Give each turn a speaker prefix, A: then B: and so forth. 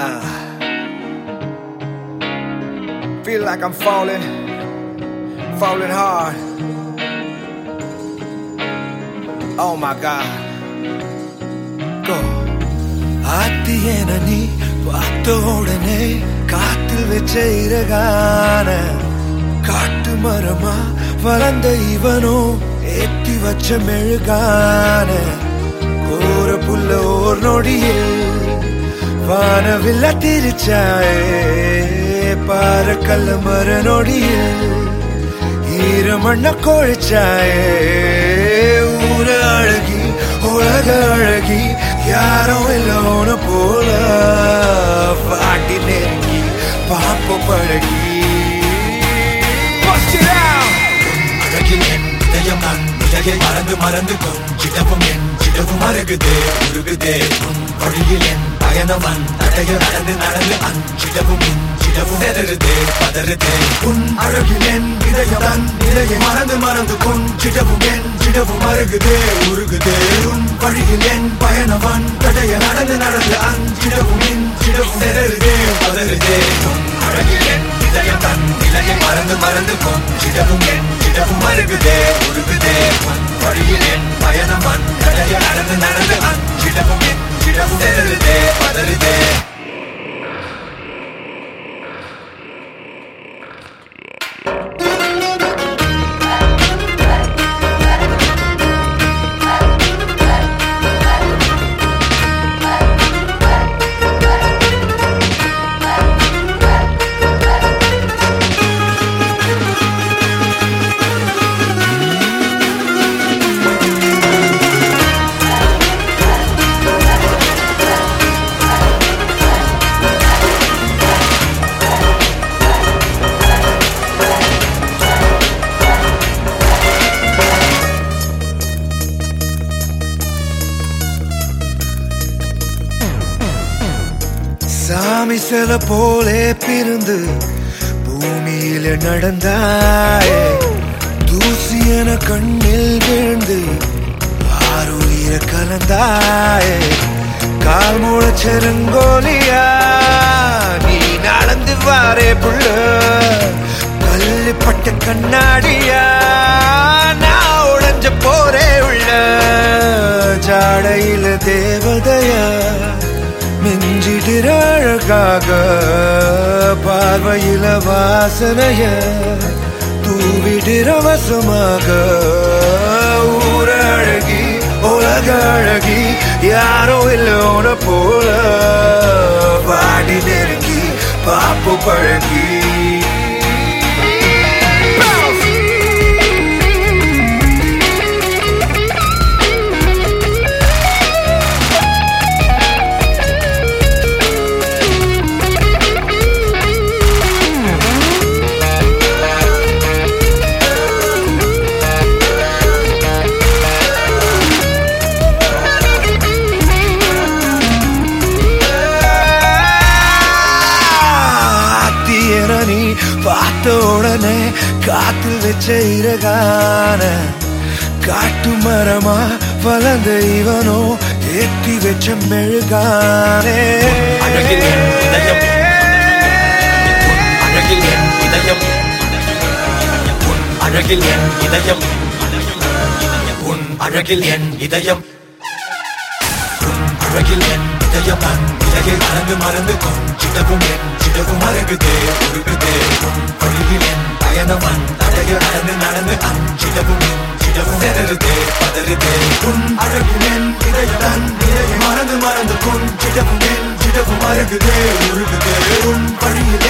A: Uh, feel like I'm falling, falling hard. Oh my God. Go.
B: ஆத்தியன நீ பார்த்த உடனே காத்தில் வச்ச இறகான காட்டு மரமா வளர்ந்த இவனோ ஏத்தி வச்ச மெழுகான கோர புல்ல ஓர் நொடியில் வானவில்ல திரிச்சாயே பாறக்கல்ல மர நொடியில் ஈரமண்ண கொழிச்சாயே. ஊர அழகி உலக அழகி யாரும் இல்லோன போல. பாட்டி நெருங்கி பாப்ப பழகி! அழகில் என் இதயம் நான் நிலையை மறந்து மறந்து கொஞ்சிடவும் என் சிடவும் அருகுதே உருகுதே. உன் வழியில் என் பயணவன். தடைய நடந்து நடந்து அஞ்சிடவும் இஞ்சிடவும் நெருதே பதறுதே. உன் அழகில் என் இதயம் தன் நிலையை மறந்து மறந்து கொஞ்சிடவும் என் சிடவும் அருகுதே உருகுதே. உன் வழியில் என் பயணவன். தடைய நடந்து நடந்து அஞ்சிடவும் இஞ்சிடவும் நெருதே பதறுதே. உன் அழகில் என் இதயம் தன் நிலையை மறந்து மறந்து கொஞ்சிடவும் என் உலகம் அருகுதே உருகுதே. உன் வழியில் என் பயணவன் தடைய நடந்து நடந்து அஞ்சிடவும் இஞ்சிடவும் நெருதே பதறுதே. சாமி சில போலே பிறந்து பூமியில நடந்தாயே. தூசி என கண்ணில் விழுந்து ஆறுயிர கலந்தாயே. கால் மூளச்செருங்கோலியா நீ நடந்து வாரே புள்ள. கல்லுப்பட்ட கண்ணாடியா அழகாக பார்வையில வாசனைய தூவிடிற வசமாக ஊர அழகி உலக அழகி யாரோ இல்லோன போல. பாடி நெருங்கி பாப்பு பழகி. நீ பார்த்த உடனே காத்து வச்ச இறகான காட்டு மரமா வளர்ந்த இவனோ ஏற்றி வச்ச மெழுகானே.
C: அழகில் என் இதயம். அழகில் என் இதயம். உன் அழகில் என் இதயம். உன் அழகில் என் இதயம் உன் அழகில் என் மறந்து மறந்து கொஞ்சிடவும் என் சிடவும் அருகுதே உருகுதே உன் வழியில் என் பயணவன் தடைய நடந்து நடந்து அன் அஞ்சிடவும் என் சிடவும் நெருதே பதறுதே. உன் அழகில் என் இதய தன் நிலையை மறந்து மறந்து கொஞ்சிடவும் என் சிடவும் அருகுதே உருகுதே உன் பழியிலே